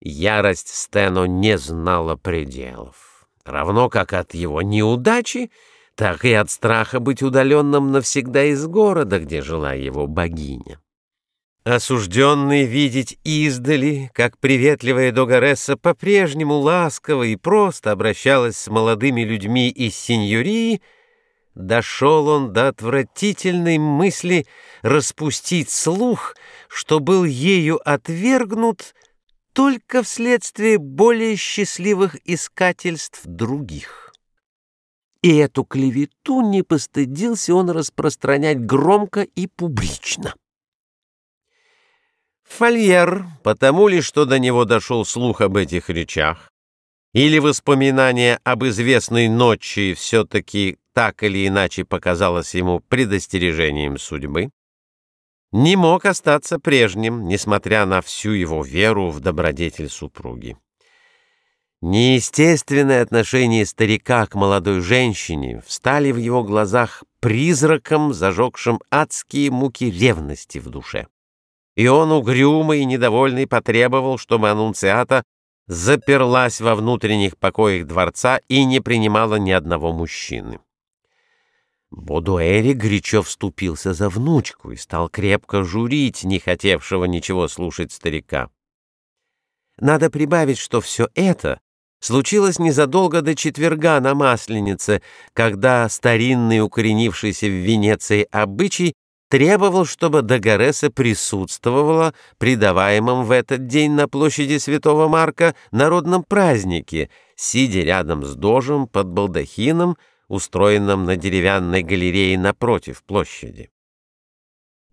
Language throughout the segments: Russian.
Ярость Стено не знала пределов. Равно как от его неудачи, так и от страха быть удаленным навсегда из города, где жила его богиня. Осужденный видеть издали, как приветливая Догаресса по-прежнему ласково и просто обращалась с молодыми людьми из сеньории, дошел он до отвратительной мысли распустить слух, что был ею отвергнут только вследствие более счастливых искательств других. И эту клевету не постыдился он распространять громко и публично. Фольер, потому ли, что до него дошел слух об этих речах, или воспоминание об известной ночи все-таки так или иначе показалось ему предостережением судьбы, не мог остаться прежним, несмотря на всю его веру в добродетель супруги. Неестественное отношение старика к молодой женщине встали в его глазах призраком, зажегшим адские муки ревности в душе. И он, угрюмый и недовольный, потребовал, чтобы аннунциата заперлась во внутренних покоях дворца и не принимала ни одного мужчины. Бодуэри горячо вступился за внучку и стал крепко журить не хотевшего ничего слушать старика. Надо прибавить, что все это случилось незадолго до четверга на Масленице, когда старинный укоренившийся в Венеции обычай требовал, чтобы Дагареса присутствовала при даваемом в этот день на площади Святого Марка народном празднике, сидя рядом с дожем под балдахином, устроенном на деревянной галерее напротив площади.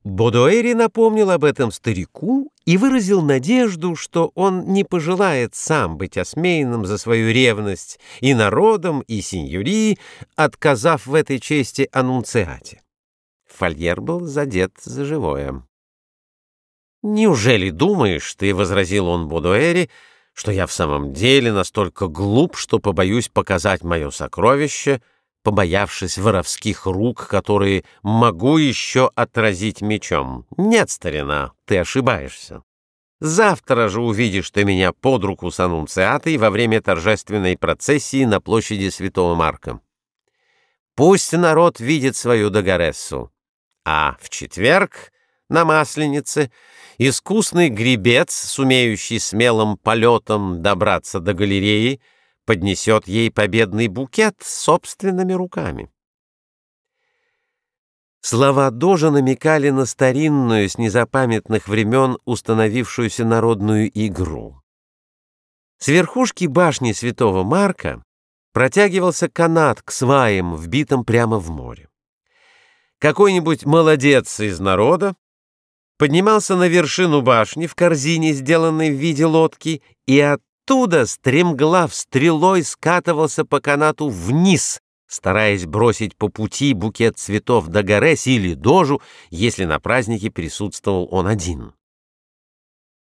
Бодуэри напомнил об этом старику и выразил надежду, что он не пожелает сам быть осмеянным за свою ревность и народом, и сеньюри, отказав в этой чести аннунциате. Фольер был задет за живое. «Неужели думаешь ты, — возразил он Бодуэри, — что я в самом деле настолько глуп, что побоюсь показать мое сокровище — побоявшись воровских рук, которые могу еще отразить мечом. Нет, старина, ты ошибаешься. Завтра же увидишь ты меня под руку с аннунциатой во время торжественной процессии на площади Святого Марка. Пусть народ видит свою Дагорессу. А в четверг на Масленице искусный гребец, сумеющий смелым полетом добраться до галереи, поднесет ей победный букет собственными руками. Слова Дожа намекали на старинную с незапамятных времен установившуюся народную игру. С верхушки башни Святого Марка протягивался канат к сваям, вбитым прямо в море. Какой-нибудь молодец из народа поднимался на вершину башни в корзине, сделанной в виде лодки, и от оттуда стремглав стрелой скатывался по канату вниз, стараясь бросить по пути букет цветов до Дагорес или Дожу, если на празднике присутствовал он один.